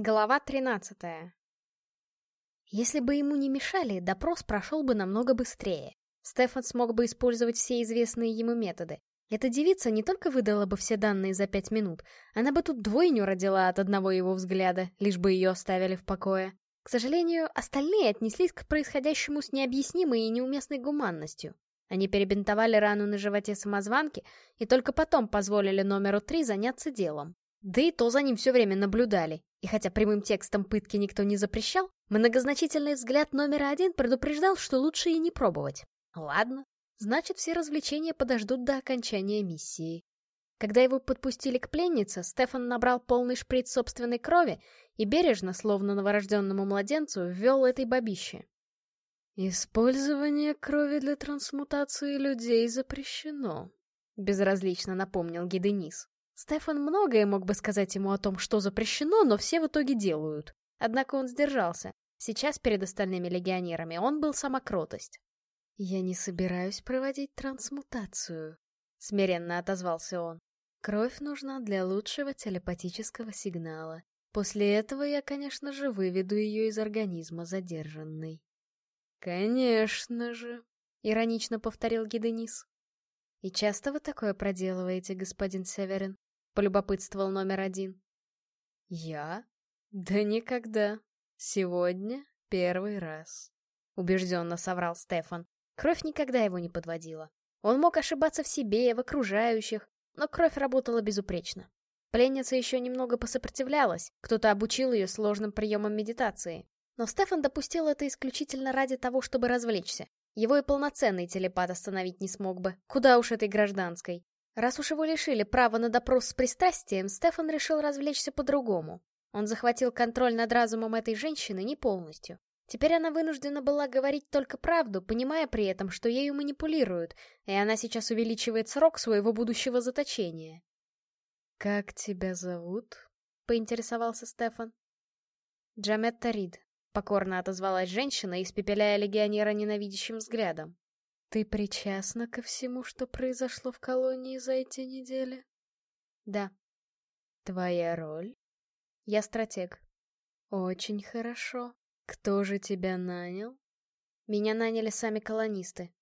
Глава 13 Если бы ему не мешали, допрос прошел бы намного быстрее. Стефан смог бы использовать все известные ему методы. Эта девица не только выдала бы все данные за пять минут, она бы тут двойню родила от одного его взгляда, лишь бы ее оставили в покое. К сожалению, остальные отнеслись к происходящему с необъяснимой и неуместной гуманностью. Они перебинтовали рану на животе самозванки и только потом позволили номеру три заняться делом. Да и то за ним все время наблюдали. И хотя прямым текстом пытки никто не запрещал, многозначительный взгляд номера один предупреждал, что лучше и не пробовать. Ладно, значит все развлечения подождут до окончания миссии. Когда его подпустили к пленнице, Стефан набрал полный шприц собственной крови и бережно, словно новорожденному младенцу, ввел этой бабище. «Использование крови для трансмутации людей запрещено», — безразлично напомнил Гиденис. Стефан многое мог бы сказать ему о том, что запрещено, но все в итоге делают. Однако он сдержался. Сейчас перед остальными легионерами он был сама кротость. «Я не собираюсь проводить трансмутацию», — смиренно отозвался он. «Кровь нужна для лучшего телепатического сигнала. После этого я, конечно же, выведу ее из организма задержанной». «Конечно же», — иронично повторил Гиденис. «И часто вы такое проделываете, господин Северин?» Полюбопытствовал номер один. «Я? Да никогда. Сегодня первый раз», — убежденно соврал Стефан. Кровь никогда его не подводила. Он мог ошибаться в себе, в окружающих, но кровь работала безупречно. Пленница еще немного посопротивлялась, кто-то обучил ее сложным приемам медитации. Но Стефан допустил это исключительно ради того, чтобы развлечься. Его и полноценный телепат остановить не смог бы. Куда уж этой гражданской. Раз уж его лишили права на допрос с пристрастием, Стефан решил развлечься по-другому. Он захватил контроль над разумом этой женщины не полностью. Теперь она вынуждена была говорить только правду, понимая при этом, что ею манипулируют, и она сейчас увеличивает срок своего будущего заточения. «Как тебя зовут?» — поинтересовался Стефан. «Джаметта Рид», — покорно отозвалась женщина, испепеляя легионера ненавидящим взглядом. Ты причастна ко всему, что произошло в колонии за эти недели? Да. Твоя роль? Я стратег. Очень хорошо. Кто же тебя нанял? Меня наняли сами колонисты.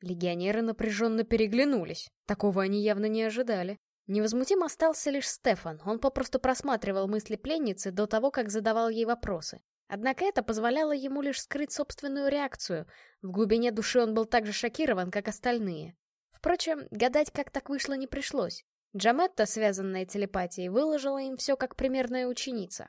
Легионеры напряженно переглянулись. Такого они явно не ожидали. Невозмутим остался лишь Стефан. Он попросту просматривал мысли пленницы до того, как задавал ей вопросы. Однако это позволяло ему лишь скрыть собственную реакцию. В глубине души он был так же шокирован, как остальные. Впрочем, гадать, как так вышло, не пришлось. Джаметта, связанная телепатией, выложила им все как примерная ученица.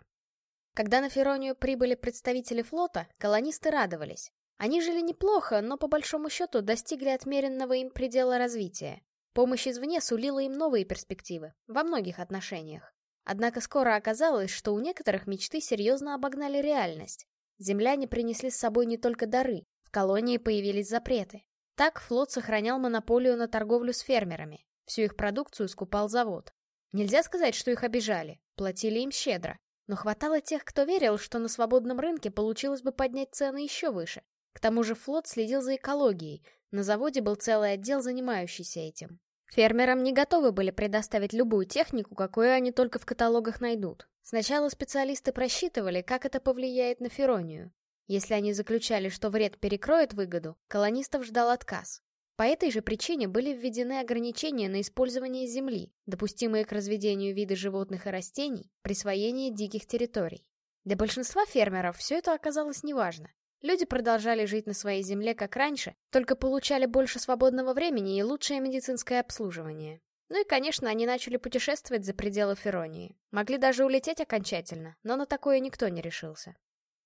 Когда на Феронию прибыли представители флота, колонисты радовались. Они жили неплохо, но по большому счету достигли отмеренного им предела развития. Помощь извне сулила им новые перспективы, во многих отношениях. Однако скоро оказалось, что у некоторых мечты серьезно обогнали реальность. Земляне принесли с собой не только дары, в колонии появились запреты. Так флот сохранял монополию на торговлю с фермерами. Всю их продукцию скупал завод. Нельзя сказать, что их обижали, платили им щедро. Но хватало тех, кто верил, что на свободном рынке получилось бы поднять цены еще выше. К тому же флот следил за экологией, на заводе был целый отдел, занимающийся этим. Фермерам не готовы были предоставить любую технику, какую они только в каталогах найдут. Сначала специалисты просчитывали, как это повлияет на Феронию. Если они заключали, что вред перекроет выгоду, колонистов ждал отказ. По этой же причине были введены ограничения на использование земли, допустимые к разведению вида животных и растений, присвоение диких территорий. Для большинства фермеров все это оказалось неважно. Люди продолжали жить на своей земле как раньше, только получали больше свободного времени и лучшее медицинское обслуживание. Ну и, конечно, они начали путешествовать за пределы Феронии. Могли даже улететь окончательно, но на такое никто не решился.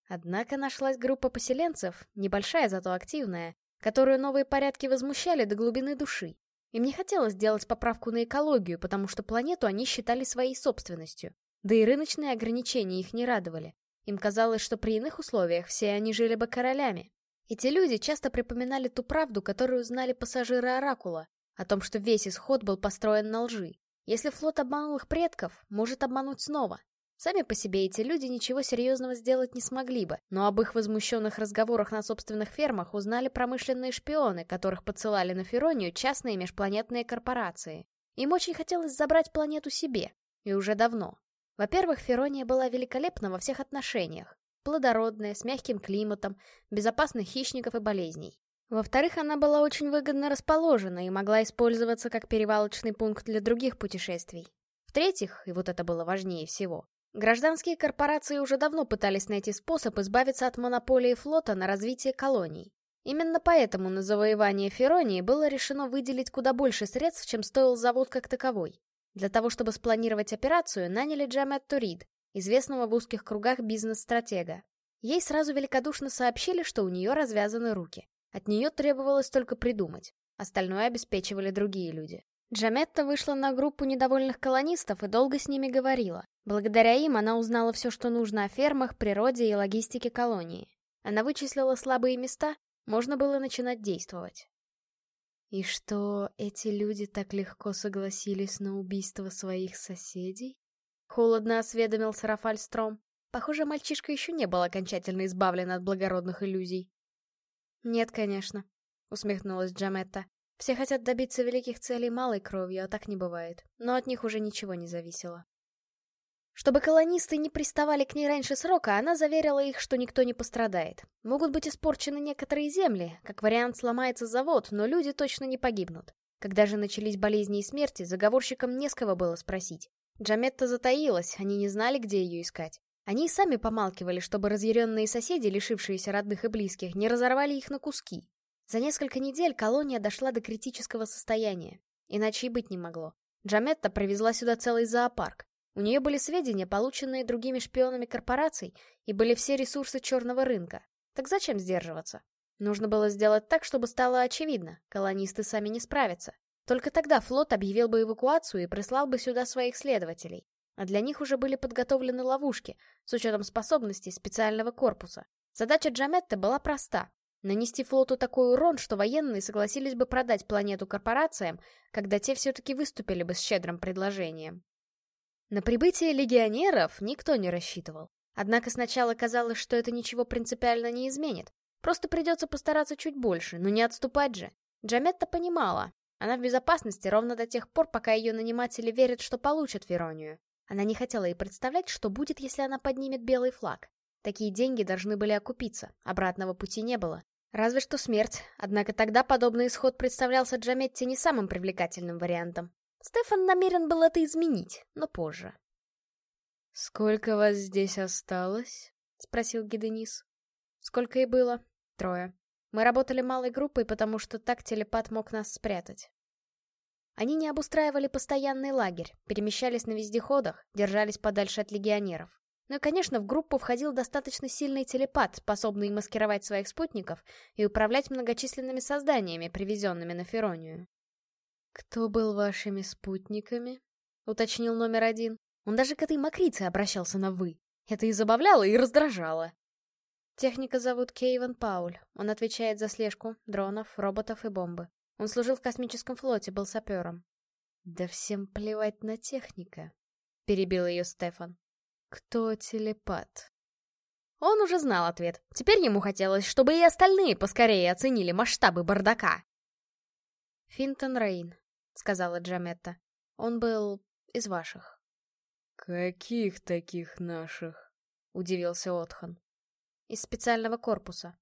Однако нашлась группа поселенцев, небольшая, зато активная, которую новые порядки возмущали до глубины души. Им не хотелось делать поправку на экологию, потому что планету они считали своей собственностью. Да и рыночные ограничения их не радовали. Им казалось, что при иных условиях все они жили бы королями. Эти люди часто припоминали ту правду, которую знали пассажиры Оракула, о том, что весь исход был построен на лжи. Если флот обманул их предков, может обмануть снова. Сами по себе эти люди ничего серьезного сделать не смогли бы, но об их возмущенных разговорах на собственных фермах узнали промышленные шпионы, которых подсылали на Феронию частные межпланетные корпорации. Им очень хотелось забрать планету себе, и уже давно. Во-первых, Ферония была великолепна во всех отношениях. Плодородная, с мягким климатом, безопасных хищников и болезней. Во-вторых, она была очень выгодно расположена и могла использоваться как перевалочный пункт для других путешествий. В-третьих, и вот это было важнее всего, гражданские корпорации уже давно пытались найти способ избавиться от монополии флота на развитие колоний. Именно поэтому на завоевание Феронии было решено выделить куда больше средств, чем стоил завод как таковой. Для того, чтобы спланировать операцию, наняли Джаметту Рид, известного в узких кругах бизнес-стратега. Ей сразу великодушно сообщили, что у нее развязаны руки. От нее требовалось только придумать. Остальное обеспечивали другие люди. Джаметта вышла на группу недовольных колонистов и долго с ними говорила. Благодаря им она узнала все, что нужно о фермах, природе и логистике колонии. Она вычислила слабые места, можно было начинать действовать. И что, эти люди так легко согласились на убийство своих соседей? Холодно осведомился Рафальстром. Похоже, мальчишка еще не был окончательно избавлен от благородных иллюзий. «Нет, конечно», — усмехнулась Джаметта. «Все хотят добиться великих целей малой кровью, а так не бывает. Но от них уже ничего не зависело». Чтобы колонисты не приставали к ней раньше срока, она заверила их, что никто не пострадает. Могут быть испорчены некоторые земли, как вариант сломается завод, но люди точно не погибнут. Когда же начались болезни и смерти, заговорщикам не с кого было спросить. Джаметта затаилась, они не знали, где ее искать. Они и сами помалкивали, чтобы разъяренные соседи, лишившиеся родных и близких, не разорвали их на куски. За несколько недель колония дошла до критического состояния. Иначе и быть не могло. Джаметта привезла сюда целый зоопарк. У нее были сведения, полученные другими шпионами корпораций, и были все ресурсы черного рынка. Так зачем сдерживаться? Нужно было сделать так, чтобы стало очевидно, колонисты сами не справятся. Только тогда флот объявил бы эвакуацию и прислал бы сюда своих следователей. А для них уже были подготовлены ловушки, с учетом способностей специального корпуса. Задача Джаметта была проста — нанести флоту такой урон, что военные согласились бы продать планету корпорациям, когда те все-таки выступили бы с щедрым предложением. На прибытие легионеров никто не рассчитывал. Однако сначала казалось, что это ничего принципиально не изменит. Просто придется постараться чуть больше, но не отступать же. Джаметта понимала, она в безопасности ровно до тех пор, пока ее наниматели верят, что получат Веронию. Она не хотела и представлять, что будет, если она поднимет белый флаг. Такие деньги должны были окупиться, обратного пути не было. Разве что смерть, однако тогда подобный исход представлялся Джаметте не самым привлекательным вариантом. Стефан намерен был это изменить, но позже. «Сколько вас здесь осталось?» — спросил Гиденис. «Сколько и было? Трое. Мы работали малой группой, потому что так телепат мог нас спрятать. Они не обустраивали постоянный лагерь, перемещались на вездеходах, держались подальше от легионеров. Ну и, конечно, в группу входил достаточно сильный телепат, способный маскировать своих спутников и управлять многочисленными созданиями, привезенными на Феронию. «Кто был вашими спутниками?» — уточнил номер один. Он даже к этой мокрице обращался на «вы». Это и забавляло, и раздражало. Техника зовут Кейвен Пауль. Он отвечает за слежку дронов, роботов и бомбы. Он служил в космическом флоте, был сапером. «Да всем плевать на техника», — перебил ее Стефан. «Кто телепат?» Он уже знал ответ. Теперь ему хотелось, чтобы и остальные поскорее оценили масштабы бардака. «Финтон Рейн», — сказала Джаметта. «Он был из ваших». «Каких таких наших?» — удивился Отхан. «Из специального корпуса.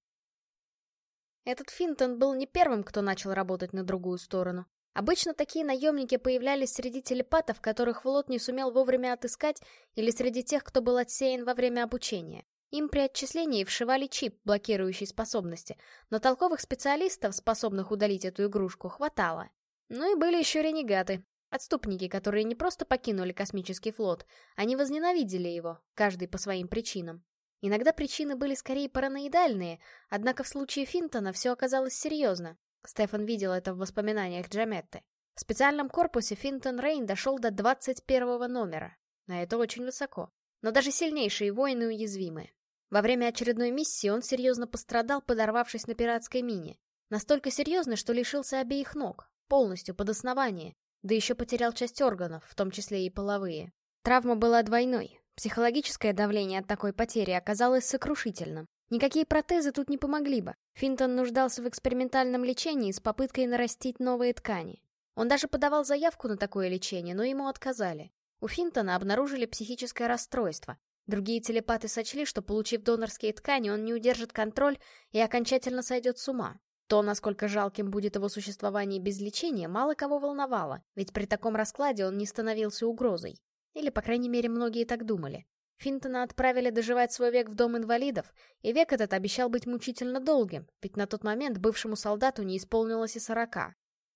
Этот Финтон был не первым, кто начал работать на другую сторону. Обычно такие наемники появлялись среди телепатов, которых флот не сумел вовремя отыскать, или среди тех, кто был отсеян во время обучения. Им при отчислении вшивали чип, блокирующий способности, но толковых специалистов, способных удалить эту игрушку, хватало. Ну и были еще ренегаты, отступники, которые не просто покинули космический флот, они возненавидели его, каждый по своим причинам. Иногда причины были скорее параноидальные, однако в случае Финтона все оказалось серьезно. Стефан видел это в воспоминаниях Джаметты. В специальном корпусе Финтон Рейн дошел до 21 номера. На это очень высоко. Но даже сильнейшие воины уязвимы. Во время очередной миссии он серьезно пострадал, подорвавшись на пиратской мине. Настолько серьезно, что лишился обеих ног, полностью под основание, да еще потерял часть органов, в том числе и половые. Травма была двойной, Психологическое давление от такой потери оказалось сокрушительным. Никакие протезы тут не помогли бы. Финтон нуждался в экспериментальном лечении с попыткой нарастить новые ткани. Он даже подавал заявку на такое лечение, но ему отказали. У Финтона обнаружили психическое расстройство. Другие телепаты сочли, что, получив донорские ткани, он не удержит контроль и окончательно сойдет с ума. То, насколько жалким будет его существование без лечения, мало кого волновало, ведь при таком раскладе он не становился угрозой. Или, по крайней мере, многие так думали. Финтона отправили доживать свой век в дом инвалидов, и век этот обещал быть мучительно долгим, ведь на тот момент бывшему солдату не исполнилось и сорока.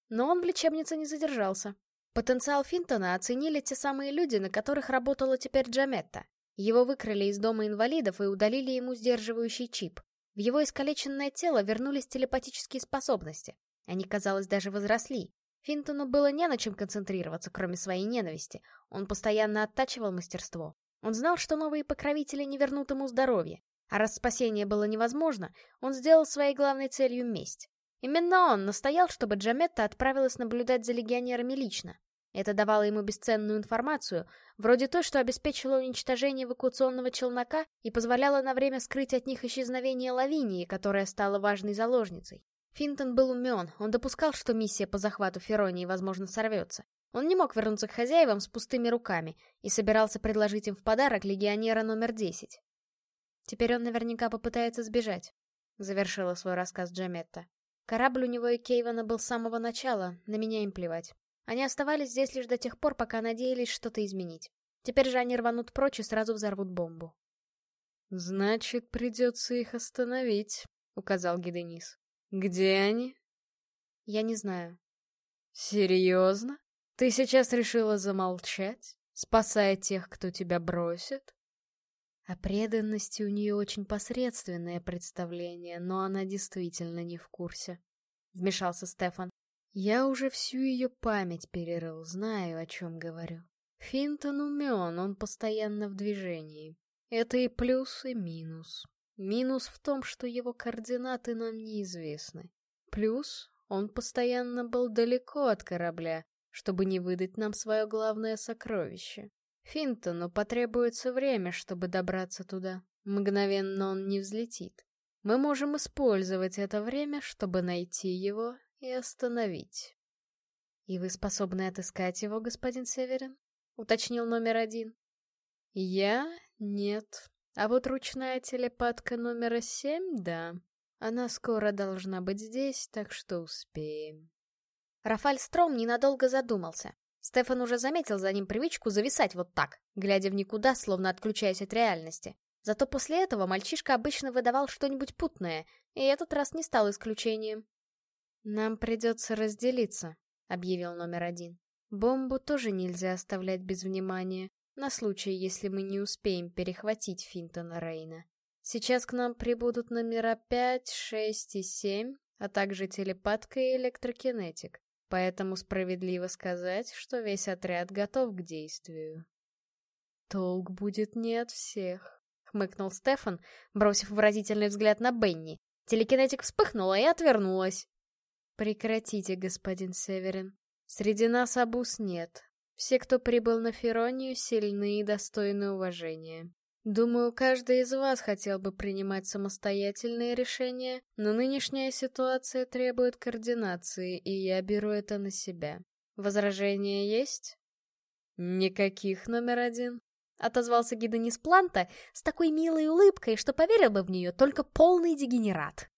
Но он в лечебнице не задержался. Потенциал Финтона оценили те самые люди, на которых работала теперь Джаметта. Его выкрали из дома инвалидов и удалили ему сдерживающий чип. В его искалеченное тело вернулись телепатические способности. Они, казалось, даже возросли. Финтону было не на чем концентрироваться, кроме своей ненависти. Он постоянно оттачивал мастерство. Он знал, что новые покровители не вернут ему здоровье. А раз спасение было невозможно, он сделал своей главной целью месть. Именно он настоял, чтобы Джаметта отправилась наблюдать за легионерами лично. Это давало ему бесценную информацию, вроде той, что обеспечило уничтожение эвакуационного челнока и позволяло на время скрыть от них исчезновение Лавинии, которая стала важной заложницей. Финтон был умен, он допускал, что миссия по захвату Феронии, возможно, сорвется. Он не мог вернуться к хозяевам с пустыми руками и собирался предложить им в подарок легионера номер 10. Теперь он наверняка попытается сбежать, — завершила свой рассказ Джаметта. Корабль у него и Кейвана был с самого начала, на меня им плевать. Они оставались здесь лишь до тех пор, пока надеялись что-то изменить. Теперь же они рванут прочь и сразу взорвут бомбу. «Значит, придется их остановить», — указал Гиденис. «Где они?» «Я не знаю». «Серьезно? Ты сейчас решила замолчать, спасая тех, кто тебя бросит?» О преданности у нее очень посредственное представление, но она действительно не в курсе. Вмешался Стефан. Я уже всю ее память перерыл, знаю, о чем говорю. Финтон умен, он постоянно в движении. Это и плюс, и минус. Минус в том, что его координаты нам неизвестны. Плюс, он постоянно был далеко от корабля, чтобы не выдать нам свое главное сокровище. Финтону потребуется время, чтобы добраться туда. Мгновенно он не взлетит. Мы можем использовать это время, чтобы найти его и остановить. «И вы способны отыскать его, господин Северин?» — уточнил номер один. «Я? Нет. А вот ручная телепатка номера семь, да. Она скоро должна быть здесь, так что успеем». Рафаль Стром ненадолго задумался. Стефан уже заметил за ним привычку зависать вот так, глядя в никуда, словно отключаясь от реальности. Зато после этого мальчишка обычно выдавал что-нибудь путное, и этот раз не стал исключением. «Нам придется разделиться», — объявил номер один. «Бомбу тоже нельзя оставлять без внимания, на случай, если мы не успеем перехватить Финтона Рейна. Сейчас к нам прибудут номера 5, 6 и 7, а также телепатка и электрокинетик. Поэтому справедливо сказать, что весь отряд готов к действию. «Толк будет не от всех», — хмыкнул Стефан, бросив выразительный взгляд на Бенни. Телекинетик вспыхнула и отвернулась. «Прекратите, господин Северин. Среди нас обуз нет. Все, кто прибыл на Феронию, сильны и достойны уважения. Думаю, каждый из вас хотел бы принимать самостоятельные решения, но нынешняя ситуация требует координации, и я беру это на себя. Возражения есть? Никаких, номер один. Отозвался Гиденис Планта с такой милой улыбкой, что поверил бы в нее только полный дегенерат.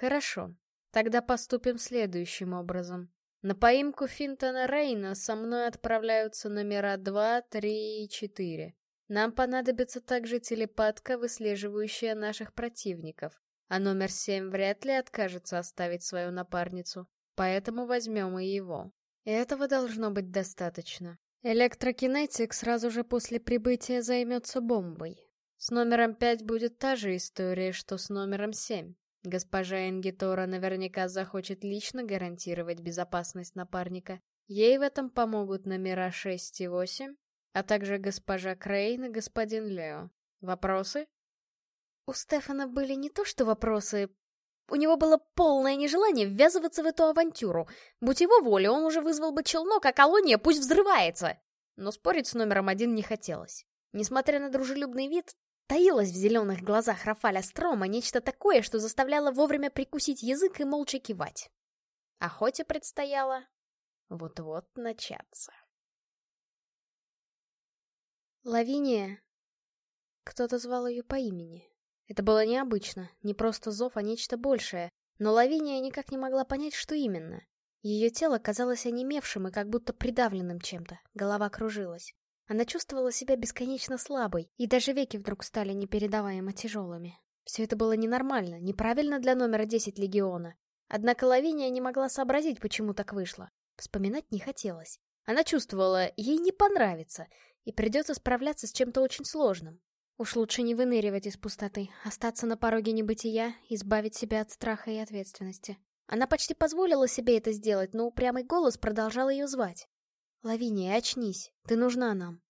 Хорошо, тогда поступим следующим образом. На поимку Финтона Рейна со мной отправляются номера 2, 3 и 4. Нам понадобится также телепатка, выслеживающая наших противников, а номер семь вряд ли откажется оставить свою напарницу, поэтому возьмем и его. Этого должно быть достаточно. Электрокинетик сразу же после прибытия займется бомбой. С номером пять будет та же история, что с номером семь. Госпожа Энгитора наверняка захочет лично гарантировать безопасность напарника. Ей в этом помогут номера 6 и 8, а также госпожа Крейн и господин Лео. Вопросы? У Стефана были не то что вопросы. У него было полное нежелание ввязываться в эту авантюру. Будь его воля, он уже вызвал бы челнок, а колония пусть взрывается. Но спорить с номером один не хотелось. Несмотря на дружелюбный вид, таилось в зеленых глазах Рафаля Строма нечто такое, что заставляло вовремя прикусить язык и молча кивать. Охоте предстояло вот-вот начаться. Лавиния. Кто-то звал ее по имени. Это было необычно, не просто зов, а нечто большее. Но Лавиния никак не могла понять, что именно. Ее тело казалось онемевшим и как будто придавленным чем-то, голова кружилась. Она чувствовала себя бесконечно слабой, и даже веки вдруг стали непередаваемо тяжелыми. Все это было ненормально, неправильно для номера 10 Легиона. Однако Лавиния не могла сообразить, почему так вышло. Вспоминать не хотелось. Она чувствовала, ей не понравится, и придется справляться с чем-то очень сложным. Уж лучше не выныривать из пустоты, остаться на пороге небытия, избавить себя от страха и ответственности. Она почти позволила себе это сделать, но упрямый голос продолжал ее звать. «Лавиния, очнись, ты нужна нам».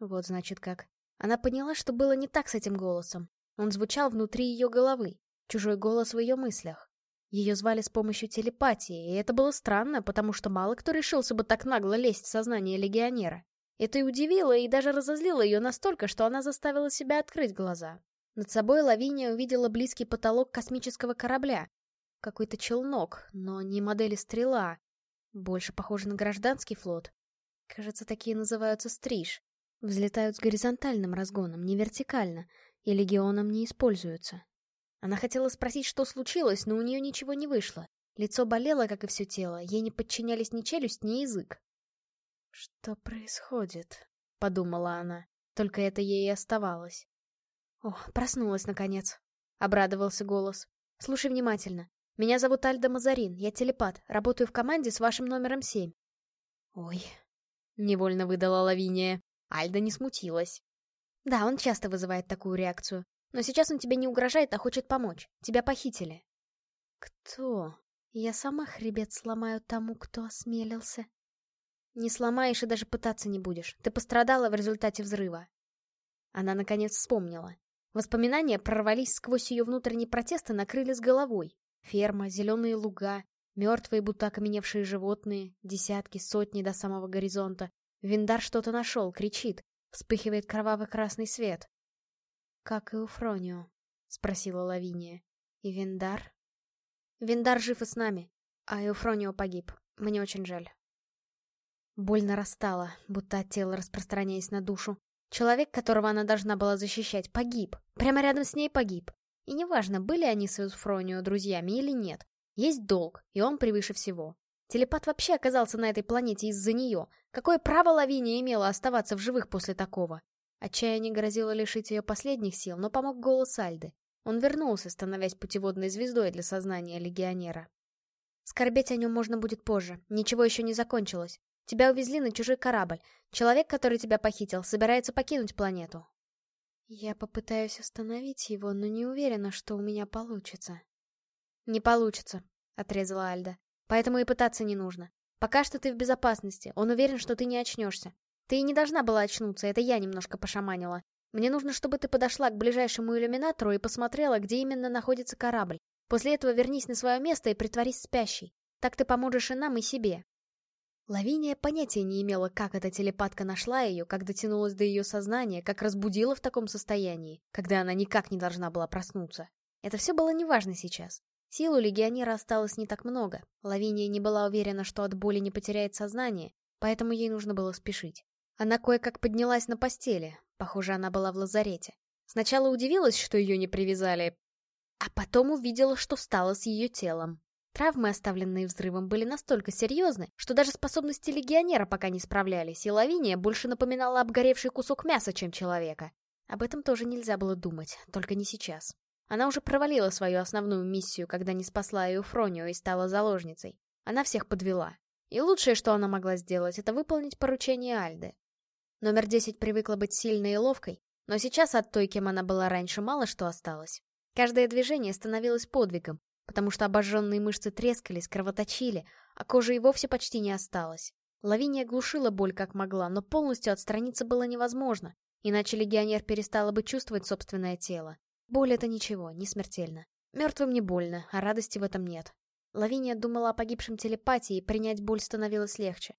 Вот значит как. Она поняла, что было не так с этим голосом. Он звучал внутри ее головы, чужой голос в ее мыслях. Ее звали с помощью телепатии, и это было странно, потому что мало кто решился бы так нагло лезть в сознание легионера. Это и удивило, и даже разозлило ее настолько, что она заставила себя открыть глаза. Над собой Лавиния увидела близкий потолок космического корабля, какой-то челнок, но не модели стрела. Больше похоже на гражданский флот. Кажется, такие называются стриж. Взлетают с горизонтальным разгоном, не вертикально, и легионом не используются. Она хотела спросить, что случилось, но у нее ничего не вышло. Лицо болело, как и все тело, ей не подчинялись ни челюсть, ни язык. «Что происходит?» — подумала она. Только это ей и оставалось. «О, проснулась, наконец!» — обрадовался голос. «Слушай внимательно. Меня зовут Альда Мазарин, я телепат, работаю в команде с вашим номером семь». «Ой», — невольно выдала Лавиния. Альда не смутилась. «Да, он часто вызывает такую реакцию. Но сейчас он тебе не угрожает, а хочет помочь. Тебя похитили». «Кто?» Я сама хребет сломаю тому, кто осмелился. Не сломаешь и даже пытаться не будешь. Ты пострадала в результате взрыва. Она, наконец, вспомнила. Воспоминания прорвались сквозь ее внутренний протест и накрыли с головой. Ферма, зеленые луга, мертвые, будто окаменевшие животные, десятки, сотни до самого горизонта. Виндар что-то нашел, кричит. Вспыхивает кроваво-красный свет. «Как и у Фронио?» — спросила Лавиния. «И Виндар?» «Виндар жив и с нами, а Эуфронио погиб. Мне очень жаль». Боль нарастала, будто от тела распространяясь на душу. Человек, которого она должна была защищать, погиб. Прямо рядом с ней погиб. И неважно, были они с Эусфронио друзьями или нет. Есть долг, и он превыше всего. Телепат вообще оказался на этой планете из-за нее. Какое право Лавиния имела оставаться в живых после такого? Отчаяние грозило лишить ее последних сил, но помог голос Альды. Он вернулся, становясь путеводной звездой для сознания легионера. Скорбеть о нем можно будет позже. Ничего еще не закончилось. Тебя увезли на чужой корабль. Человек, который тебя похитил, собирается покинуть планету. Я попытаюсь остановить его, но не уверена, что у меня получится. Не получится, отрезала Альда. Поэтому и пытаться не нужно. Пока что ты в безопасности, он уверен, что ты не очнешься. Ты и не должна была очнуться, это я немножко пошаманила. Мне нужно, чтобы ты подошла к ближайшему иллюминатору и посмотрела, где именно находится корабль. После этого вернись на свое место и притворись спящей. Так ты поможешь и нам, и себе. Лавиния понятия не имела, как эта телепатка нашла ее, как дотянулась до ее сознания, как разбудила в таком состоянии, когда она никак не должна была проснуться. Это все было неважно сейчас. Сил у легионера осталось не так много. Лавиния не была уверена, что от боли не потеряет сознание, поэтому ей нужно было спешить. Она кое-как поднялась на постели. Похоже, она была в лазарете. Сначала удивилась, что ее не привязали, а потом увидела, что стало с ее телом. Травмы, оставленные взрывом, были настолько серьезны, что даже способности легионера пока не справлялись, и Лавиния больше напоминала обгоревший кусок мяса, чем человека. Об этом тоже нельзя было думать, только не сейчас. Она уже провалила свою основную миссию, когда не спасла Эуфронию и стала заложницей. Она всех подвела. И лучшее, что она могла сделать, это выполнить поручение Альды. Номер 10 привыкла быть сильной и ловкой, но сейчас от той, кем она была раньше, мало что осталось. Каждое движение становилось подвигом, потому что обожженные мышцы трескались, кровоточили, а кожи и вовсе почти не осталось. Лавиния глушила боль как могла, но полностью отстраниться было невозможно, иначе легионер перестала бы чувствовать собственное тело. Боль — это ничего, не смертельно. Мертвым не больно, а радости в этом нет. Лавиния думала о погибшем телепатии, и принять боль становилось легче.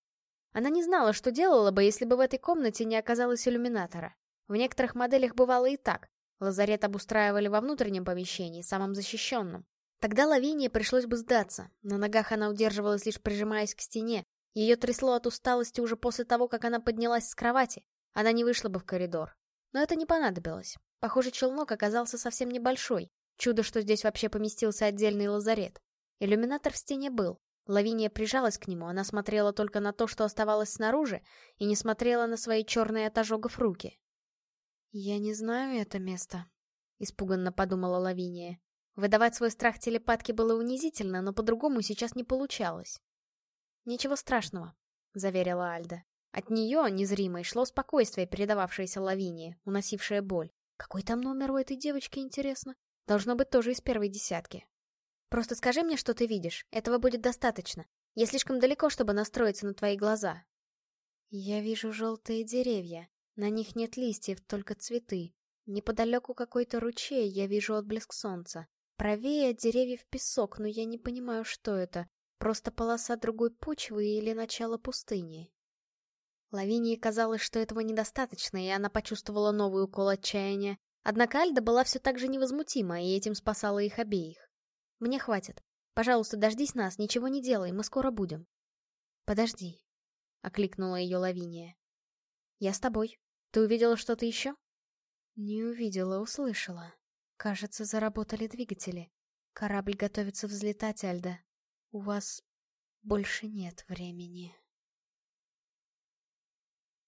Она не знала, что делала бы, если бы в этой комнате не оказалось иллюминатора. В некоторых моделях бывало и так. Лазарет обустраивали во внутреннем помещении, самом защищенном. Тогда Лавинии пришлось бы сдаться. На ногах она удерживалась, лишь прижимаясь к стене. Ее трясло от усталости уже после того, как она поднялась с кровати. Она не вышла бы в коридор. Но это не понадобилось. Похоже, челнок оказался совсем небольшой. Чудо, что здесь вообще поместился отдельный лазарет. Иллюминатор в стене был. Лавиния прижалась к нему, она смотрела только на то, что оставалось снаружи, и не смотрела на свои черные от ожогов руки. «Я не знаю это место», — испуганно подумала Лавиния. Выдавать свой страх телепатке было унизительно, но по-другому сейчас не получалось. «Ничего страшного», — заверила Альда. От нее, незримой, шло спокойствие, передававшееся Лавинии, уносившее боль. Какой там номер у этой девочки, интересно? Должно быть тоже из первой десятки. Просто скажи мне, что ты видишь. Этого будет достаточно. Я слишком далеко, чтобы настроиться на твои глаза. Я вижу желтые деревья. На них нет листьев, только цветы. Неподалеку какой-то ручей, я вижу отблеск солнца. Правее от деревьев песок, но я не понимаю, что это. Просто полоса другой почвы или начало пустыни. Лавинии казалось, что этого недостаточно, и она почувствовала новый укол отчаяния. Однако Альда была все так же невозмутима, и этим спасала их обеих. «Мне хватит. Пожалуйста, дождись нас, ничего не делай, мы скоро будем». «Подожди», — окликнула ее Лавиния. «Я с тобой. Ты увидела что-то еще?» «Не увидела, услышала. Кажется, заработали двигатели. Корабль готовится взлетать, Альда. У вас больше нет времени».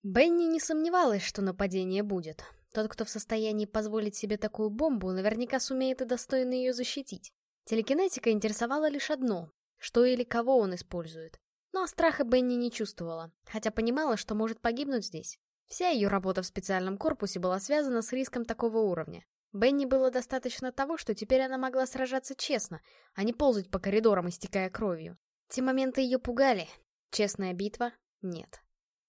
Бенни не сомневалась, что нападение будет. Тот, кто в состоянии позволить себе такую бомбу, наверняка сумеет и достойно ее защитить. Телекинетика интересовала лишь одно — что или кого он использует. Но страха Бенни не чувствовала, хотя понимала, что может погибнуть здесь. Вся ее работа в специальном корпусе была связана с риском такого уровня. Бенни было достаточно того, что теперь она могла сражаться честно, а не ползать по коридорам, истекая кровью. Те моменты ее пугали. Честная битва — нет.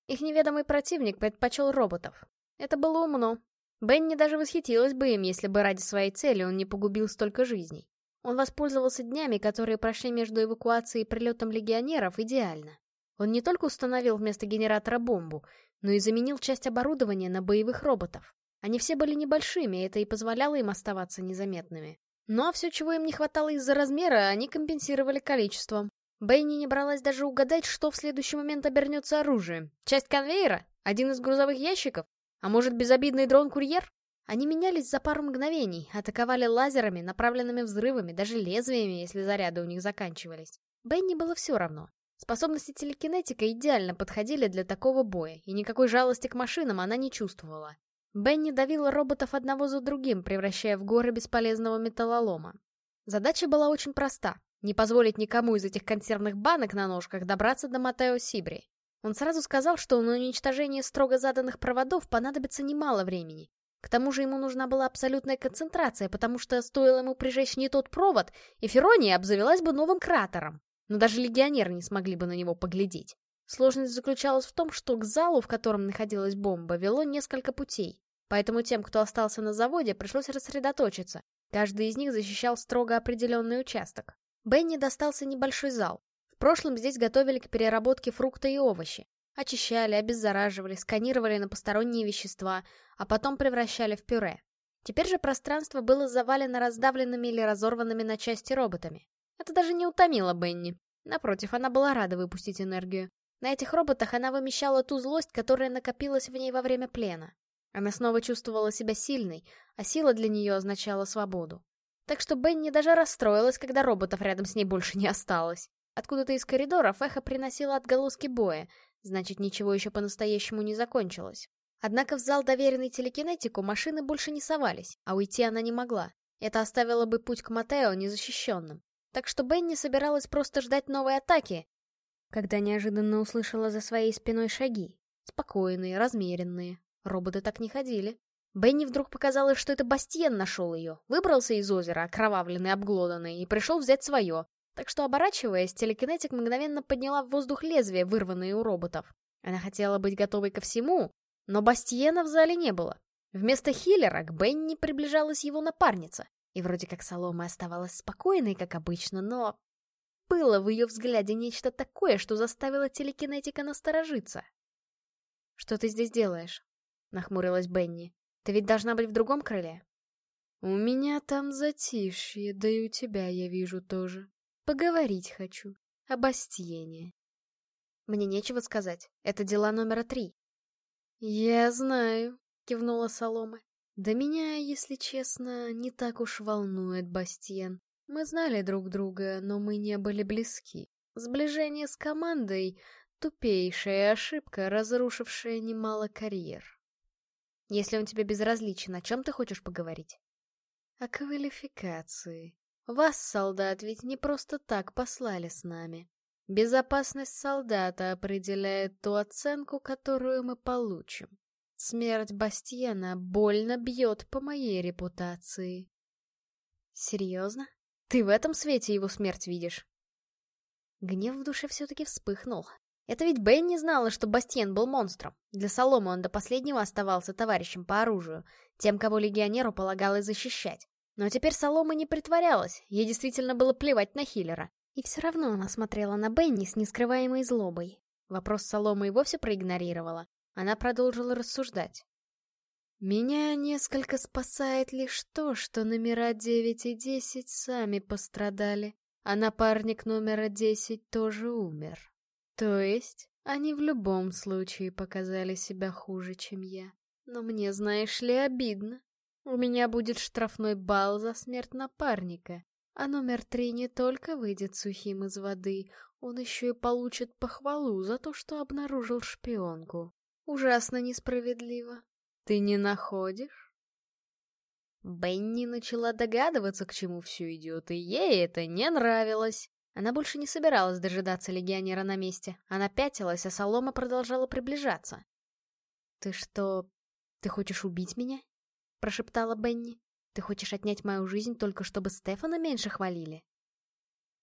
Их неведомый противник предпочел роботов. Это было умно. Бенни даже восхитилась бы им, если бы ради своей цели он не погубил столько жизней. Он воспользовался днями, которые прошли между эвакуацией и прилетом легионеров, идеально. Он не только установил вместо генератора бомбу, но и заменил часть оборудования на боевых роботов. Они все были небольшими, и это и позволяло им оставаться незаметными. Ну а все, чего им не хватало из-за размера, они компенсировали количеством. Бенни не бралась даже угадать, что в следующий момент обернется оружием. Часть конвейера? Один из грузовых ящиков? А может, безобидный дрон-курьер? Они менялись за пару мгновений, атаковали лазерами, направленными взрывами, даже лезвиями, если заряды у них заканчивались. Бенни было все равно. Способности телекинетика идеально подходили для такого боя, и никакой жалости к машинам она не чувствовала. Бенни давила роботов одного за другим, превращая в горы бесполезного металлолома. Задача была очень проста не позволить никому из этих консервных банок на ножках добраться до Матео Сибри. Он сразу сказал, что на уничтожение строго заданных проводов понадобится немало времени. К тому же ему нужна была абсолютная концентрация, потому что стоило ему прижечь не тот провод, и Ферония обзавелась бы новым кратером. Но даже легионеры не смогли бы на него поглядеть. Сложность заключалась в том, что к залу, в котором находилась бомба, вело несколько путей. Поэтому тем, кто остался на заводе, пришлось рассредоточиться. Каждый из них защищал строго определенный участок. Бенни достался небольшой зал. В прошлом здесь готовили к переработке фрукты и овощи. Очищали, обеззараживали, сканировали на посторонние вещества, а потом превращали в пюре. Теперь же пространство было завалено раздавленными или разорванными на части роботами. Это даже не утомило Бенни. Напротив, она была рада выпустить энергию. На этих роботах она вымещала ту злость, которая накопилась в ней во время плена. Она снова чувствовала себя сильной, а сила для нее означала свободу. Так что Бенни даже расстроилась, когда роботов рядом с ней больше не осталось. Откуда-то из коридоров эхо приносило отголоски боя, значит, ничего еще по-настоящему не закончилось. Однако в зал, доверенный телекинетику, машины больше не совались, а уйти она не могла. Это оставило бы путь к Матео незащищенным. Так что Бенни собиралась просто ждать новой атаки, когда неожиданно услышала за своей спиной шаги. Спокойные, размеренные. Роботы так не ходили. Бенни вдруг показалось, что это Бастиен нашел ее, выбрался из озера, окровавленный, обглоданный, и пришел взять свое. Так что, оборачиваясь, телекинетик мгновенно подняла в воздух лезвие, вырванное у роботов. Она хотела быть готовой ко всему, но Бастиена в зале не было. Вместо Хиллера к Бенни приближалась его напарница. И вроде как Солома оставалась спокойной, как обычно, но... Было в ее взгляде нечто такое, что заставило телекинетика насторожиться. «Что ты здесь делаешь?» — нахмурилась Бенни. Ты ведь должна быть в другом крыле. У меня там затишье, да и у тебя я вижу тоже. Поговорить хочу. Об Астьене. Мне нечего сказать. Это дела номера три. «Я знаю», — кивнула Солома. «Да меня, если честно, не так уж волнует Бастиен. Мы знали друг друга, но мы не были близки. Сближение с командой — тупейшая ошибка, разрушившая немало карьер. Если он тебе безразличен, о чем ты хочешь поговорить? О квалификации. Вас, солдат, ведь не просто так послали с нами. Безопасность солдата определяет ту оценку, которую мы получим. Смерть Бастиена больно бьет по моей репутации. Серьезно? Ты в этом свете его смерть видишь? Гнев в душе все-таки вспыхнул. Это ведь Бен не знала, что Бастиен был монстром. Для Соломы он до последнего оставался товарищем по оружию, тем, кого легионеру полагалось защищать. Но теперь Солома не притворялась, ей действительно было плевать на Хиллера. И все равно она смотрела на Бенни с нескрываемой злобой. Вопрос Соломы и вовсе проигнорировала. Она продолжила рассуждать. «Меня несколько спасает лишь то, что номера 9 и 10 сами пострадали, а напарник номера 10 тоже умер. То есть, они в любом случае показали себя хуже, чем я. Но мне, знаешь ли, обидно. У меня будет штрафной балл за смерть напарника, а номер три не только выйдет сухим из воды, он еще и получит похвалу за то, что обнаружил шпионку. Ужасно несправедливо. Ты не находишь? Бенни начала догадываться, к чему все идет, и ей это не нравилось. Она больше не собиралась дожидаться легионера на месте. Она пятилась, а Солома продолжала приближаться. «Ты что, ты хочешь убить меня?» — прошептала Бенни. Ты хочешь отнять мою жизнь только чтобы Стефана меньше хвалили?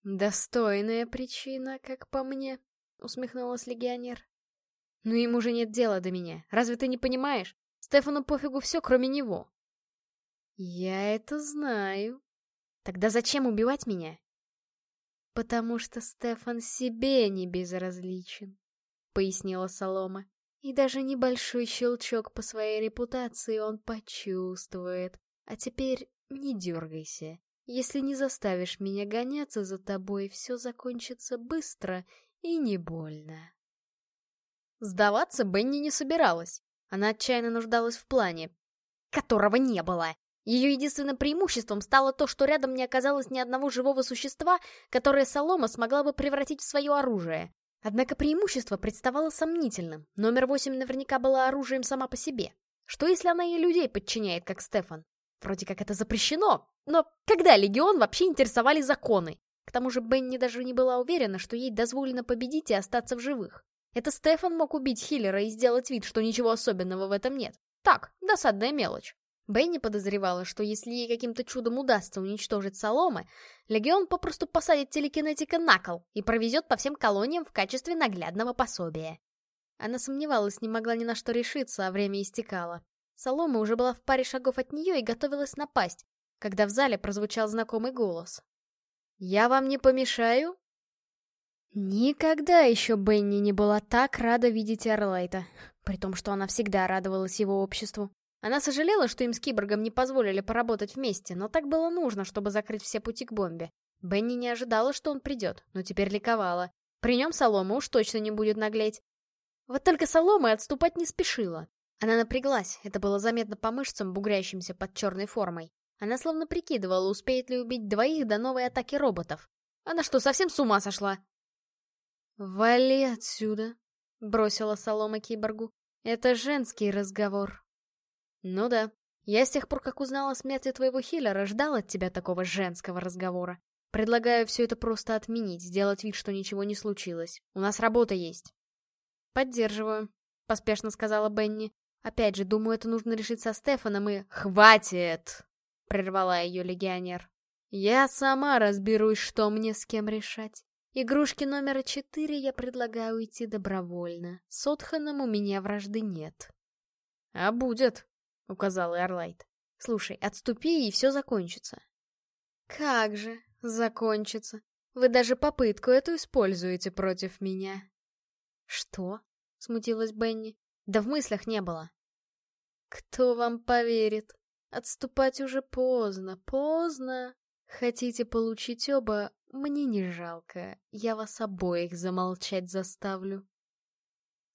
Достойная причина, как по мне, усмехнулась легионер. Но ему же нет дела до меня. Разве ты не понимаешь? Стефану пофигу все, кроме него. Я это знаю. Тогда зачем убивать меня? Потому что Стефан себе не безразличен, пояснила Солома. И даже небольшой щелчок по своей репутации он почувствует. А теперь не дергайся. Если не заставишь меня гоняться за тобой, все закончится быстро и не больно. Сдаваться Бенни не собиралась. Она отчаянно нуждалась в плане, которого не было. Ее единственным преимуществом стало то, что рядом не оказалось ни одного живого существа, которое Солома смогла бы превратить в свое оружие. Однако преимущество представало сомнительным. Номер восемь наверняка была оружием сама по себе. Что если она и людей подчиняет, как Стефан? Вроде как это запрещено, но когда Легион вообще интересовали законы? К тому же Бенни даже не была уверена, что ей дозволено победить и остаться в живых. Это Стефан мог убить Хиллера и сделать вид, что ничего особенного в этом нет. Так, досадная мелочь. Бенни подозревала, что если ей каким-то чудом удастся уничтожить Соломы, Легион попросту посадит телекинетика на кол и провезет по всем колониям в качестве наглядного пособия. Она сомневалась, не могла ни на что решиться, а время истекало. Солома уже была в паре шагов от нее и готовилась напасть, когда в зале прозвучал знакомый голос. «Я вам не помешаю?» Никогда еще Бенни не была так рада видеть Эрлайта, при том, что она всегда радовалась его обществу. Она сожалела, что им с Киборгом не позволили поработать вместе, но так было нужно, чтобы закрыть все пути к бомбе. Бенни не ожидала, что он придет, но теперь ликовала. При нем Солома уж точно не будет наглеть. Вот только Солома отступать не спешила. Она напряглась, это было заметно по мышцам, бугрящимся под черной формой. Она словно прикидывала, успеет ли убить двоих до новой атаки роботов. Она что, совсем с ума сошла? «Вали отсюда», — бросила Солома киборгу. «Это женский разговор». «Ну да. Я с тех пор, как узнала о смерти твоего хиллера, ждал от тебя такого женского разговора. Предлагаю все это просто отменить, сделать вид, что ничего не случилось. У нас работа есть». «Поддерживаю», — поспешно сказала Бенни. Опять же, думаю, это нужно решить со Стефаном и... «Хватит!» — прервала ее легионер. «Я сама разберусь, что мне с кем решать. Игрушки номера четыре я предлагаю уйти добровольно. С Отханом у меня вражды нет». «А будет», — указал Эрлайт. «Слушай, отступи, и все закончится». «Как же, закончится. Вы даже попытку эту используете против меня». «Что?» — смутилась Бенни. Да в мыслях не было. Кто вам поверит? Отступать уже поздно, поздно. Хотите получить оба? Мне не жалко. Я вас обоих замолчать заставлю.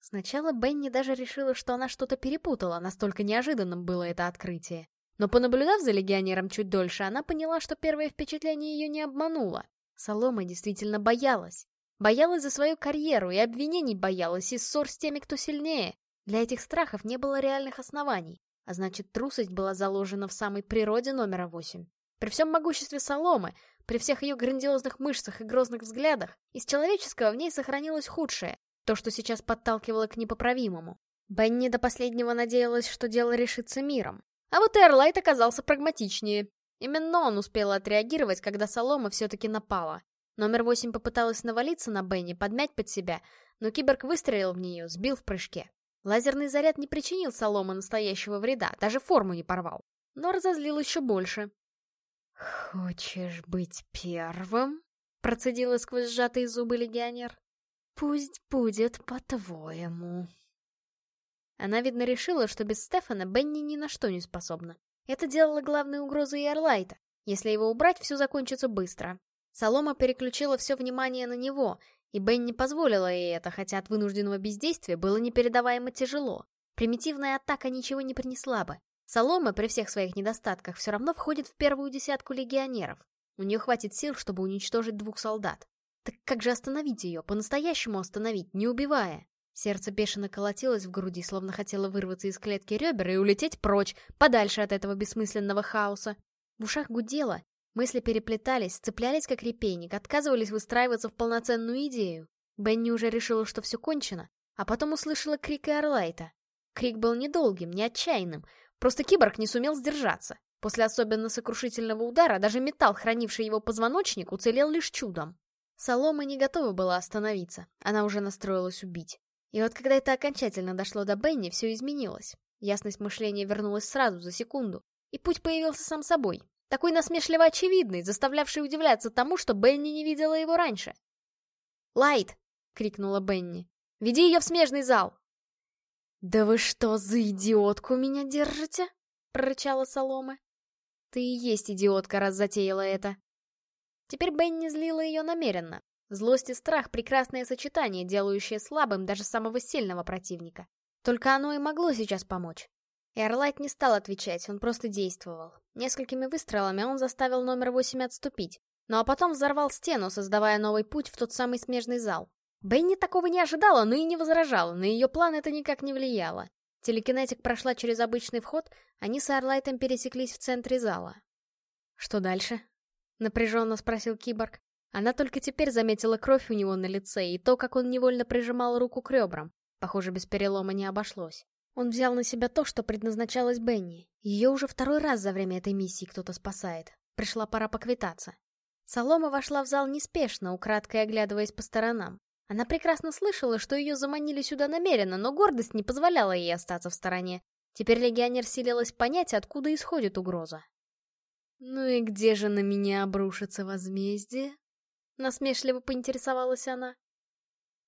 Сначала Бенни даже решила, что она что-то перепутала, настолько неожиданным было это открытие. Но понаблюдав за легионером чуть дольше, она поняла, что первое впечатление ее не обмануло. Солома действительно боялась. Боялась за свою карьеру, и обвинений боялась, и ссор с теми, кто сильнее. Для этих страхов не было реальных оснований, а значит, трусость была заложена в самой природе номера восемь. При всем могуществе Соломы, при всех ее грандиозных мышцах и грозных взглядах, из человеческого в ней сохранилось худшее, то, что сейчас подталкивало к непоправимому. Бенни до последнего надеялась, что дело решится миром. А вот Эрлайт оказался прагматичнее. Именно он успел отреагировать, когда Солома все-таки напала. Номер восемь попыталась навалиться на Бенни, подмять под себя, но киборг выстрелил в нее, сбил в прыжке. Лазерный заряд не причинил Солома настоящего вреда, даже форму не порвал. Но разозлил еще больше. «Хочешь быть первым?» — процедила сквозь сжатые зубы легионер. «Пусть будет по-твоему». Она, видно, решила, что без Стефана Бенни ни на что не способна. Это делало главной угрозой и. Если его убрать, все закончится быстро. Солома переключила все внимание на него, и Бенни позволила ей это, хотя от вынужденного бездействия было непередаваемо тяжело. Примитивная атака ничего не принесла бы. Солома при всех своих недостатках все равно входит в первую десятку легионеров. У нее хватит сил, чтобы уничтожить двух солдат. Так как же остановить ее, по-настоящему остановить, не убивая? Сердце бешено колотилось в груди, словно хотело вырваться из клетки ребер и улететь прочь, подальше от этого бессмысленного хаоса. В ушах гудело, мысли переплетались, сцеплялись как репейник, отказывались выстраиваться в полноценную идею. Бенни уже решила, что все кончено, а потом услышала крик Эрлайта. Крик был недолгим, не отчаянным, просто киборг не сумел сдержаться. После особенно сокрушительного удара даже металл, хранивший его позвоночник, уцелел лишь чудом. Солома не готова была остановиться, она уже настроилась убить. И вот когда это окончательно дошло до Бенни, все изменилось. Ясность мышления вернулась сразу, за секунду. И путь появился сам собой. Такой насмешливо очевидный, заставлявший удивляться тому, что Бенни не видела его раньше. «Лайт!» — крикнула Бенни. «Веди ее в смежный зал!» «Да вы что, за идиотку меня держите?» — прорычала Солома. «Ты и есть идиотка, раз затеяла это!» Теперь Бенни злила ее намеренно, Злость и страх — прекрасное сочетание, делающее слабым даже самого сильного противника. Только оно и могло сейчас помочь. Эрлайт не стал отвечать, он просто действовал. Несколькими выстрелами он заставил номер восемь отступить. Ну а потом взорвал стену, создавая новый путь в тот самый смежный зал. Бенни такого не ожидала, но и не возражала, на ее план это никак не влияло. Телекинетик прошла через обычный вход, они с Эрлайтом пересеклись в центре зала. «Что дальше?» — напряженно спросил киборг. Она только теперь заметила кровь у него на лице и то, как он невольно прижимал руку к ребрам. Похоже, без перелома не обошлось. Он взял на себя то, что предназначалось Бенни. Ее уже второй раз за время этой миссии кто-то спасает. Пришла пора поквитаться. Солома вошла в зал неспешно, украдкой оглядываясь по сторонам. Она прекрасно слышала, что ее заманили сюда намеренно, но гордость не позволяла ей остаться в стороне. Теперь легионер силилась понять, откуда исходит угроза. «Ну и где же на меня обрушится возмездие?» Насмешливо поинтересовалась она.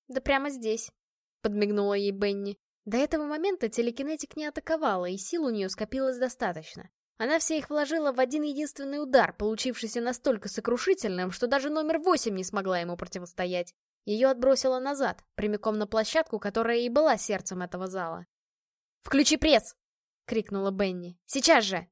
«Да прямо здесь», — подмигнула ей Бенни. До этого момента телекинетик не атаковала, и сил у нее скопилось достаточно. Она все их вложила в один единственный удар, получившийся настолько сокрушительным, что даже номер восемь не смогла ему противостоять. Ее отбросило назад, прямиком на площадку, которая и была сердцем этого зала. «Включи пресс!» — крикнула Бенни. «Сейчас же!»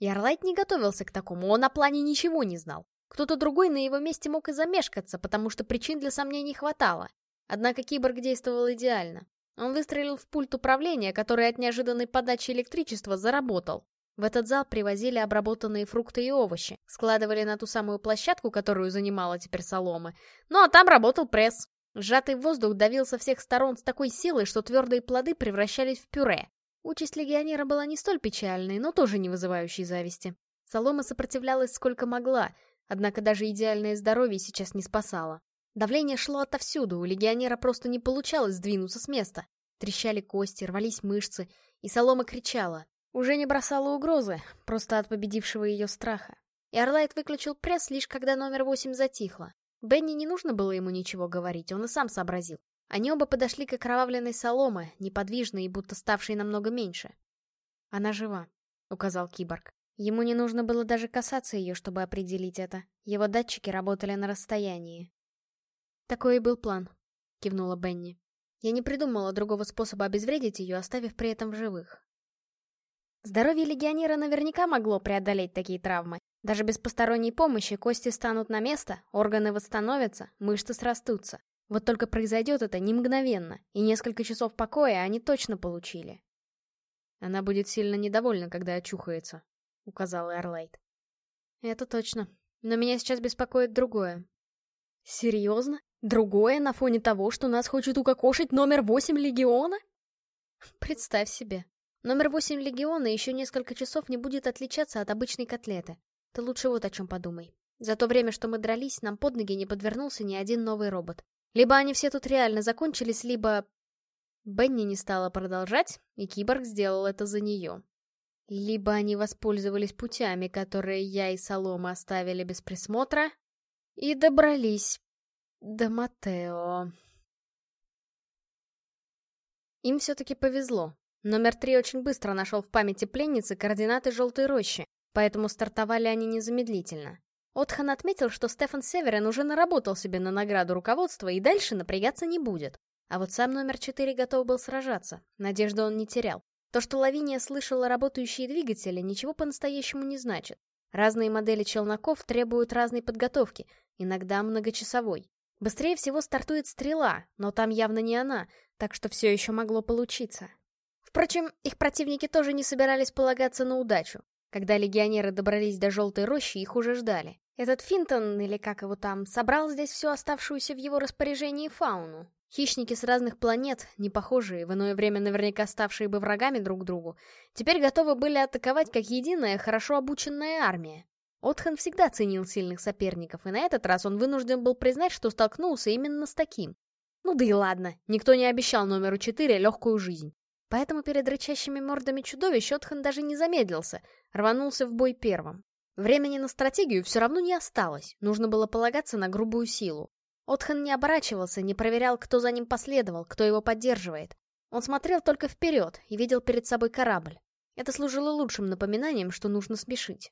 Ярлайт не готовился к такому, он о плане ничего не знал. Кто-то другой на его месте мог и замешкаться, потому что причин для сомнений хватало. Однако киборг действовал идеально. Он выстрелил в пульт управления, который от неожиданной подачи электричества заработал. В этот зал привозили обработанные фрукты и овощи, складывали на ту самую площадку, которую занимала теперь солома. Ну а там работал пресс. Сжатый воздух давил со всех сторон с такой силой, что твердые плоды превращались в пюре. Участь легионера была не столь печальной, но тоже не вызывающей зависти. Солома сопротивлялась сколько могла, Однако даже идеальное здоровье сейчас не спасало. Давление шло отовсюду, у легионера просто не получалось сдвинуться с места. Трещали кости, рвались мышцы, и Солома кричала. Уже не бросала угрозы, просто от победившего ее страха. И Орлайт выключил пресс лишь когда номер восемь затихло. Бенни не нужно было ему ничего говорить, он и сам сообразил. Они оба подошли к окровавленной соломы, неподвижной и будто ставшей намного меньше. «Она жива», — указал киборг. Ему не нужно было даже касаться ее, чтобы определить это. Его датчики работали на расстоянии. «Такой и был план», — кивнула Бенни. Я не придумала другого способа обезвредить ее, оставив при этом в живых. Здоровье легионера наверняка могло преодолеть такие травмы. Даже без посторонней помощи кости станут на место, органы восстановятся, мышцы срастутся. Вот только произойдет это не мгновенно, и несколько часов покоя они точно получили. Она будет сильно недовольна, когда очухается, — указал Эрлайт. Это точно. Но меня сейчас беспокоит другое. Серьезно? Другое на фоне того, что нас хочет укокошить номер восемь Легиона? Представь себе, Номер восемь Легиона еще несколько часов не будет отличаться от обычной котлеты. Ты лучше вот о чем подумай. За то время, что мы дрались, нам под ноги не подвернулся ни один новый робот. Либо они все тут реально закончились, либо... Бенни не стала продолжать, и Киборг сделал это за нее. Либо они воспользовались путями, которые я и Солома оставили без присмотра, и добрались до Матео. Им все-таки повезло. Номер три очень быстро нашел в памяти пленницы координаты желтой рощи, поэтому стартовали они незамедлительно. Отхан отметил, что Стефан Северен уже наработал себе на награду руководства и дальше напрягаться не будет. А вот сам номер четыре готов был сражаться, надежды он не терял. То, что Лавиния слышала работающие двигатели, ничего по-настоящему не значит. Разные модели челноков требуют разной подготовки, иногда многочасовой. Быстрее всего стартует стрела, но там явно не она, так что все еще могло получиться. Впрочем, их противники тоже не собирались полагаться на удачу. Когда легионеры добрались до Желтой Рощи, их уже ждали. Этот Финтон, или как его там, собрал здесь всю оставшуюся в его распоряжении фауну. Хищники с разных планет, не похожие, в иное время наверняка ставшие бы врагами друг другу, теперь готовы были атаковать как единая, хорошо обученная армия. Отхан всегда ценил сильных соперников, и на этот раз он вынужден был признать, что столкнулся именно с таким. Ну да и ладно, никто не обещал номеру 4 легкую жизнь. Поэтому перед рычащими мордами чудовищ Отхан даже не замедлился, рванулся в бой первым. Времени на стратегию все равно не осталось, нужно было полагаться на грубую силу. Отхан не оборачивался, не проверял, кто за ним последовал, кто его поддерживает. Он смотрел только вперед и видел перед собой корабль. Это служило лучшим напоминанием, что нужно спешить.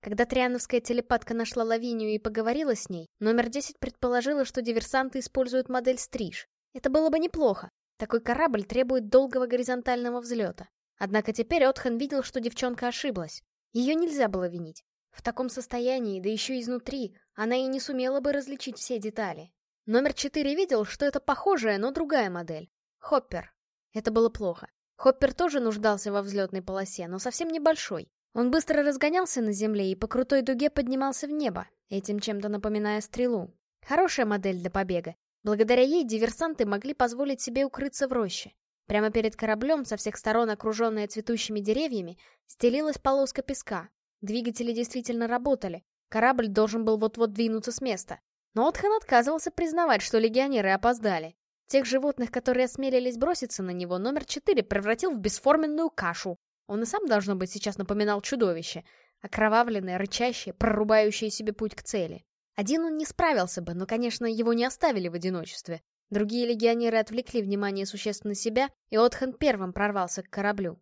Когда триановская телепатка нашла Лавинию и поговорила с ней, номер 10 предположила, что диверсанты используют модель Стриж. Это было бы неплохо, такой корабль требует долгого горизонтального взлета. Однако теперь Отхан видел, что девчонка ошиблась. Ее нельзя было винить. В таком состоянии, да еще изнутри, она и не сумела бы различить все детали. Номер четыре видел, что это похожая, но другая модель. Хоппер. Это было плохо. Хоппер тоже нуждался во взлетной полосе, но совсем небольшой. Он быстро разгонялся на земле и по крутой дуге поднимался в небо, этим чем-то напоминая стрелу. Хорошая модель для побега, Благодаря ей диверсанты могли позволить себе укрыться в роще. Прямо перед кораблем, со всех сторон окруженная цветущими деревьями, стелилась полоска песка. Двигатели действительно работали. Корабль должен был вот-вот двинуться с места. Но Отхан отказывался признавать, что легионеры опоздали. Тех животных, которые осмелились броситься на него, номер четыре превратил в бесформенную кашу. Он и сам, должно быть, сейчас напоминал чудовище. Окровавленное, рычащее, прорубающее себе путь к цели. Один он не справился бы, но, конечно, его не оставили в одиночестве. Другие легионеры отвлекли внимание существ на себя, и Отхан первым прорвался к кораблю.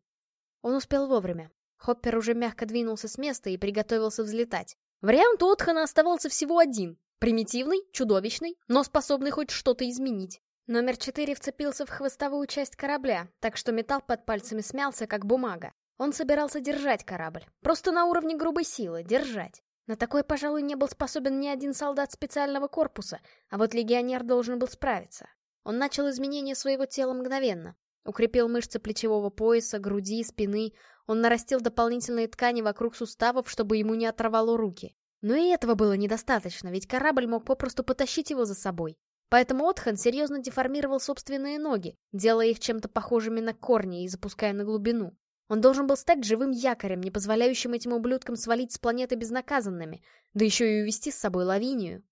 Он успел вовремя. Хоппер уже мягко двинулся с места и приготовился взлетать. Вариант у Отхана оставался всего один. Примитивный, чудовищный, но способный хоть что-то изменить. Номер четыре вцепился в хвостовую часть корабля, так что металл под пальцами смялся, как бумага. Он собирался держать корабль. Просто на уровне грубой силы, держать. На такое, пожалуй, не был способен ни один солдат специального корпуса, а вот легионер должен был справиться. Он начал изменение своего тела мгновенно. Укрепил мышцы плечевого пояса, груди, спины. Он нарастил дополнительные ткани вокруг суставов, чтобы ему не оторвало руки. Но и этого было недостаточно, ведь корабль мог попросту потащить его за собой. Поэтому Отхан серьезно деформировал собственные ноги, делая их чем-то похожими на корни и запуская на глубину. Он должен был стать живым якорем, не позволяющим этим ублюдкам свалить с планеты безнаказанными, да еще и увести с собой лавинию.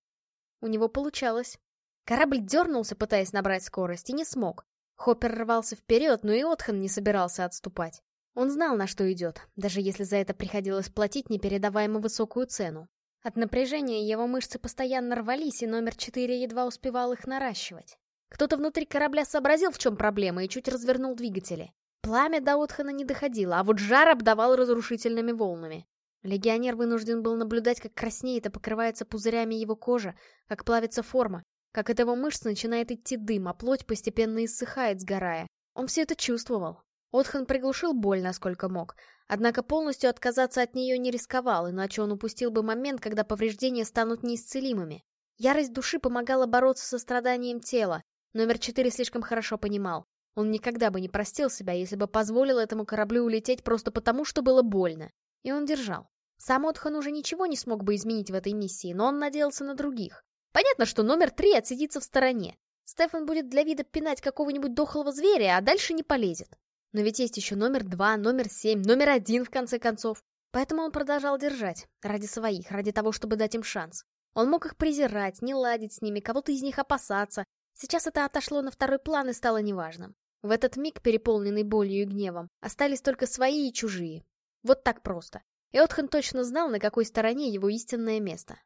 У него получалось. Корабль дернулся, пытаясь набрать скорость, и не смог. Хоппер рвался вперед, но и Отхан не собирался отступать. Он знал, на что идет, даже если за это приходилось платить непередаваемо высокую цену. От напряжения его мышцы постоянно рвались, и номер четыре едва успевал их наращивать. Кто-то внутри корабля сообразил, в чем проблема, и чуть развернул двигатели. Пламя до Отхана не доходило, а вот жар обдавал разрушительными волнами. Легионер вынужден был наблюдать, как краснеет и покрывается пузырями его кожа, как плавится форма. как от его мышц начинает идти дым, а плоть постепенно иссыхает, сгорая. Он все это чувствовал. Отхан приглушил боль, насколько мог, однако полностью отказаться от нее не рисковал, иначе он упустил бы момент, когда повреждения станут неисцелимыми. Ярость души помогала бороться со страданием тела. Номер четыре слишком хорошо понимал. Он никогда бы не простил себя, если бы позволил этому кораблю улететь просто потому, что было больно. И он держал. Сам Отхан уже ничего не смог бы изменить в этой миссии, но он надеялся на других. Понятно, что номер три отсидится в стороне. Стефан будет для вида пинать какого-нибудь дохлого зверя, а дальше не полезет. Но ведь есть еще номер два, номер семь, номер один, в конце концов. Поэтому он продолжал держать. Ради своих, ради того, чтобы дать им шанс. Он мог их презирать, не ладить с ними, кого-то из них опасаться. Сейчас это отошло на второй план и стало неважным. В этот миг, переполненный болью и гневом, остались только свои и чужие. Вот так просто. И Отхан точно знал, на какой стороне его истинное место.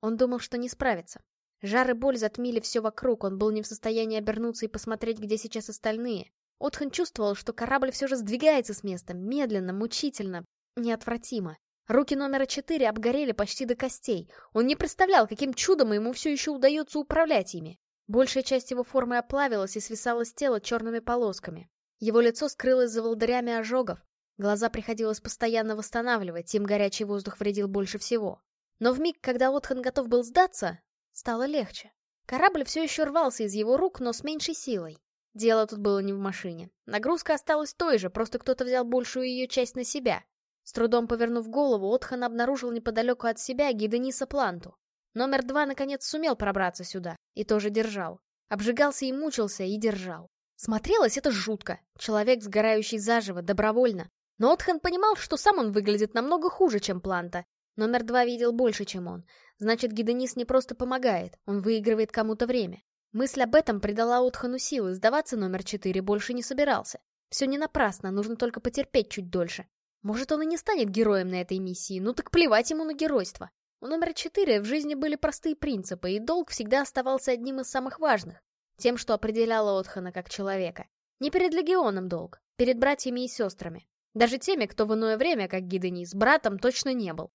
Он думал, что не справится. Жар и боль затмили все вокруг, он был не в состоянии обернуться и посмотреть, где сейчас остальные. Отхан чувствовал, что корабль все же сдвигается с места, медленно, мучительно, неотвратимо. Руки номера четыре обгорели почти до костей. Он не представлял, каким чудом ему все еще удается управлять ими. Большая часть его формы оплавилась и свисала с тела черными полосками. Его лицо скрылось за волдырями ожогов. Глаза приходилось постоянно восстанавливать, им горячий воздух вредил больше всего. Но в миг, когда Отхан готов был сдаться, стало легче. Корабль все еще рвался из его рук, но с меньшей силой. Дело тут было не в машине. Нагрузка осталась той же, просто кто-то взял большую ее часть на себя. С трудом повернув голову, Отхан обнаружил неподалеку от себя Гидениса Планту. Номер два наконец сумел пробраться сюда, и тоже держал. Обжигался и мучился, и держал. Смотрелось это жутко. Человек, сгорающий заживо, добровольно. Но Отхан понимал, что сам он выглядит намного хуже, чем Планта. Номер два видел больше, чем он. Значит, Гиденис не просто помогает, он выигрывает кому-то время. Мысль об этом придала Отхану силы, сдаваться номер четыре больше не собирался. Все не напрасно, нужно только потерпеть чуть дольше. Может, он и не станет героем на этой миссии, ну так плевать ему на геройство. У номера четыре в жизни были простые принципы, и долг всегда оставался одним из самых важных. Тем, что определяло Отхана как человека. Не перед легионом долг, перед братьями и сестрами. Даже теми, кто в иное время, как Гиденис, братом точно не был.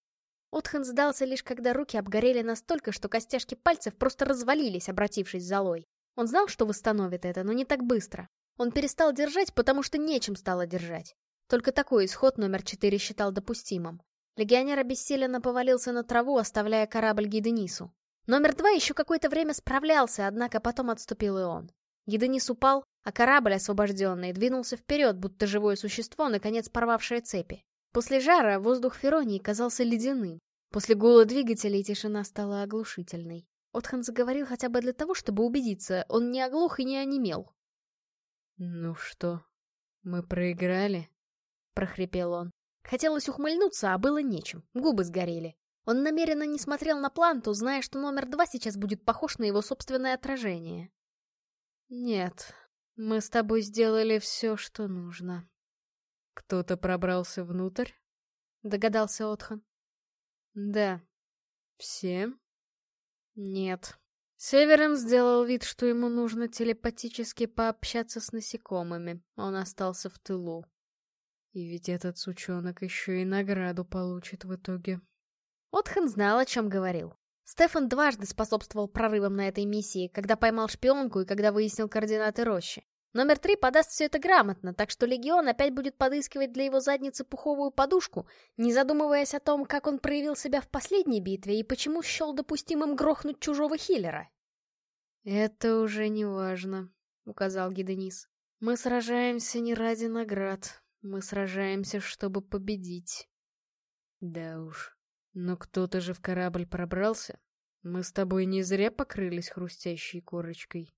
Отхан сдался лишь когда руки обгорели настолько, что костяшки пальцев просто развалились, обратившись золой. Он знал, что восстановит это, но не так быстро. Он перестал держать, потому что нечем стало держать. Только такой исход номер четыре считал допустимым. Легионер обессиленно повалился на траву, оставляя корабль Гиденису. Номер два еще какое-то время справлялся, однако потом отступил и он. Гиденис упал, а корабль, освобожденный, двинулся вперед, будто живое существо, наконец порвавшее цепи. После жара воздух Феронии казался ледяным. После гула двигателей тишина стала оглушительной. Отхан заговорил хотя бы для того, чтобы убедиться, он не оглох и не онемел. «Ну что, мы проиграли?» прохрипел он. Хотелось ухмыльнуться, а было нечем, губы сгорели. Он намеренно не смотрел на планту, зная, что номер два сейчас будет похож на его собственное отражение. «Нет, мы с тобой сделали все, что нужно». «Кто-то пробрался внутрь?» — догадался Отхан. «Да. Все?» «Нет». Севером сделал вид, что ему нужно телепатически пообщаться с насекомыми. Он остался в тылу. И ведь этот сучонок еще и награду получит в итоге. Отхан знал, о чем говорил. Стефан дважды способствовал прорывам на этой миссии, когда поймал шпионку и когда выяснил координаты рощи. Номер три подаст все это грамотно, так что Легион опять будет подыскивать для его задницы пуховую подушку, не задумываясь о том, как он проявил себя в последней битве и почему счел допустимым грохнуть чужого хиллера. «Это уже не важно», — указал Гиденис. «Мы сражаемся не ради наград. Мы сражаемся, чтобы победить. Да уж. Но кто-то же в корабль пробрался. Мы с тобой не зря покрылись хрустящей корочкой.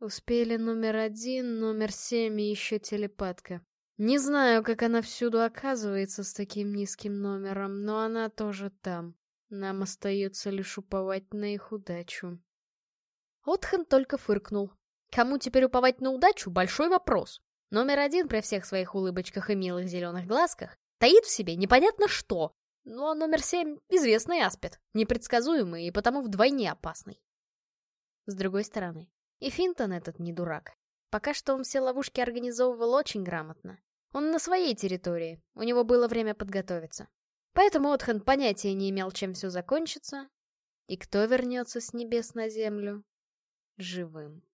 Успели номер один, номер семь и еще телепатка. Не знаю, как она всюду оказывается с таким низким номером, но она тоже там. Нам остается лишь уповать на их удачу. Отхан только фыркнул. Кому теперь уповать на удачу — большой вопрос. Номер один при всех своих улыбочках и милых зеленых глазках таит в себе непонятно что. Ну а номер семь — известный аспид, непредсказуемый и потому вдвойне опасный. С другой стороны, и Финтон этот не дурак. Пока что он все ловушки организовывал очень грамотно. Он на своей территории, у него было время подготовиться. Поэтому Отхан понятия не имел, чем все закончится. И кто вернется с небес на землю? Живым.